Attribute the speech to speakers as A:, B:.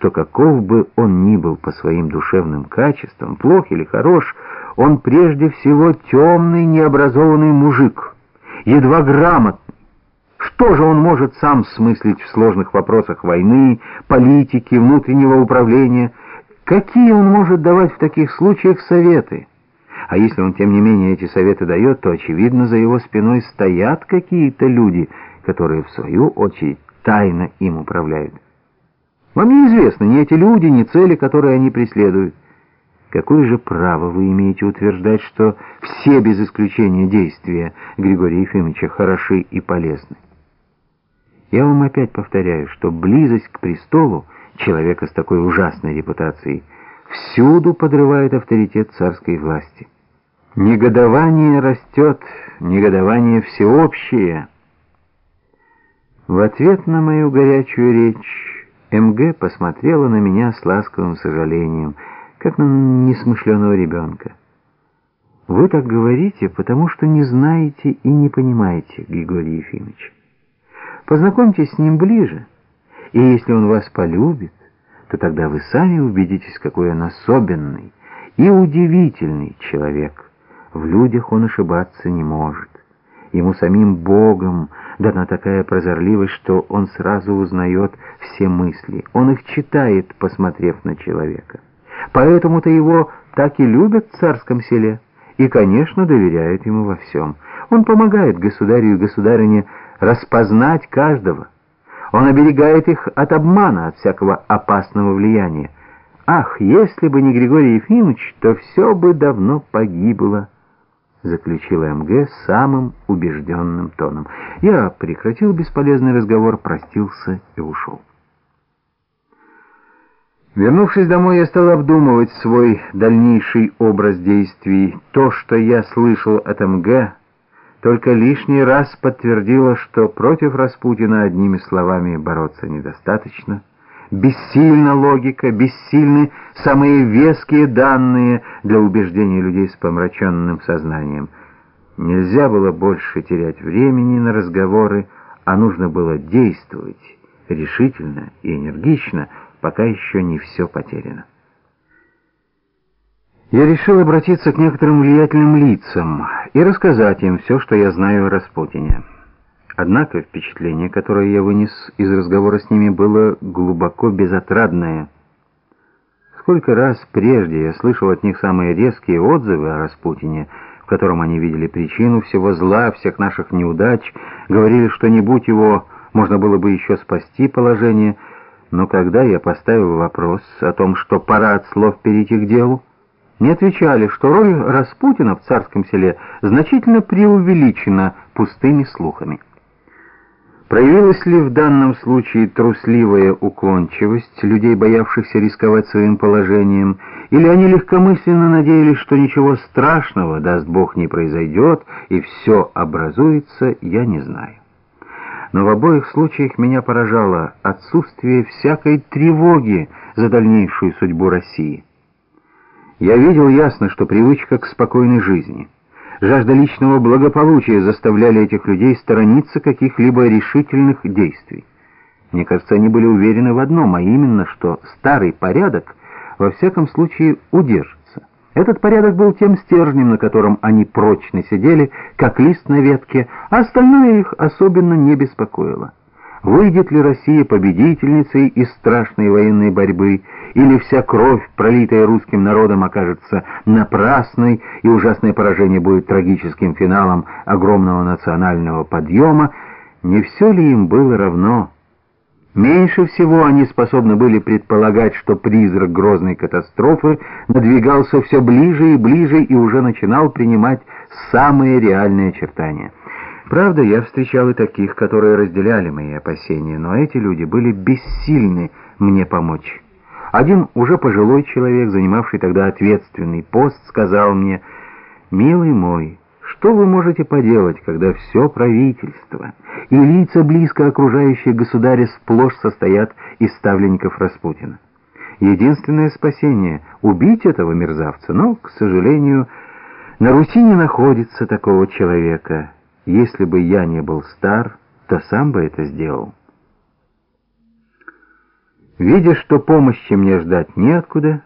A: что каков бы он ни был по своим душевным качествам, плох или хорош, он прежде всего темный, необразованный мужик, едва грамотный. Что же он может сам смыслить в сложных вопросах войны, политики, внутреннего управления? Какие он может давать в таких случаях советы? А если он, тем не менее, эти советы дает, то, очевидно, за его спиной стоят какие-то люди, которые, в свою очередь, тайно им управляют. Вам неизвестны ни эти люди, ни цели, которые они преследуют. Какое же право вы имеете утверждать, что все без исключения действия Григория Ефимовича хороши и полезны? Я вам опять повторяю, что близость к престолу человека с такой ужасной репутацией всюду подрывает авторитет царской власти. Негодование растет, негодование всеобщее. В ответ на мою горячую речь МГ посмотрела на меня с ласковым сожалением, как на несмышленого ребенка. «Вы так говорите, потому что не знаете и не понимаете, Григорий Ефимович». Познакомьтесь с ним ближе, и если он вас полюбит, то тогда вы сами убедитесь, какой он особенный и удивительный человек. В людях он ошибаться не может. Ему самим Богом дана такая прозорливость, что он сразу узнает все мысли. Он их читает, посмотрев на человека. Поэтому-то его так и любят в царском селе и, конечно, доверяют ему во всем. Он помогает государю и государине распознать каждого. Он оберегает их от обмана, от всякого опасного влияния. Ах, если бы не Григорий Ефимович, то все бы давно погибло, заключила МГ самым убежденным тоном. Я прекратил бесполезный разговор, простился и ушел. Вернувшись домой, я стал обдумывать свой дальнейший образ действий. То, что я слышал от МГ, только лишний раз подтвердило, что против Распутина одними словами бороться недостаточно. Бессильна логика, бессильны самые веские данные для убеждения людей с помраченным сознанием. Нельзя было больше терять времени на разговоры, а нужно было действовать решительно и энергично, пока еще не все потеряно. Я решил обратиться к некоторым влиятельным лицам и рассказать им все, что я знаю о Распутине. Однако впечатление, которое я вынес из разговора с ними, было глубоко безотрадное. Сколько раз прежде я слышал от них самые резкие отзывы о Распутине, в котором они видели причину всего зла, всех наших неудач, говорили, что не будь его, можно было бы еще спасти положение, но когда я поставил вопрос о том, что пора от слов перейти к делу, не отвечали, что роль Распутина в царском селе значительно преувеличена пустыми слухами. Проявилась ли в данном случае трусливая уклончивость людей, боявшихся рисковать своим положением, или они легкомысленно надеялись, что ничего страшного, даст Бог, не произойдет, и все образуется, я не знаю. Но в обоих случаях меня поражало отсутствие всякой тревоги за дальнейшую судьбу России. Я видел ясно, что привычка к спокойной жизни, жажда личного благополучия заставляли этих людей сторониться каких-либо решительных действий. Мне кажется, они были уверены в одном, а именно, что старый порядок во всяком случае удержится. Этот порядок был тем стержнем, на котором они прочно сидели, как лист на ветке, а остальное их особенно не беспокоило. Выйдет ли Россия победительницей из страшной военной борьбы, или вся кровь, пролитая русским народом, окажется напрасной, и ужасное поражение будет трагическим финалом огромного национального подъема, не все ли им было равно? Меньше всего они способны были предполагать, что призрак грозной катастрофы надвигался все ближе и ближе и уже начинал принимать самые реальные очертания. Правда, я встречал и таких, которые разделяли мои опасения, но эти люди были бессильны мне помочь. Один уже пожилой человек, занимавший тогда ответственный пост, сказал мне, «Милый мой, что вы можете поделать, когда все правительство и лица, близко окружающие государя, сплошь состоят из ставленников Распутина? Единственное спасение — убить этого мерзавца, но, к сожалению, на Руси не находится такого человека». Если бы я не был стар, то сам бы это сделал. Видя, что помощи мне ждать неоткуда,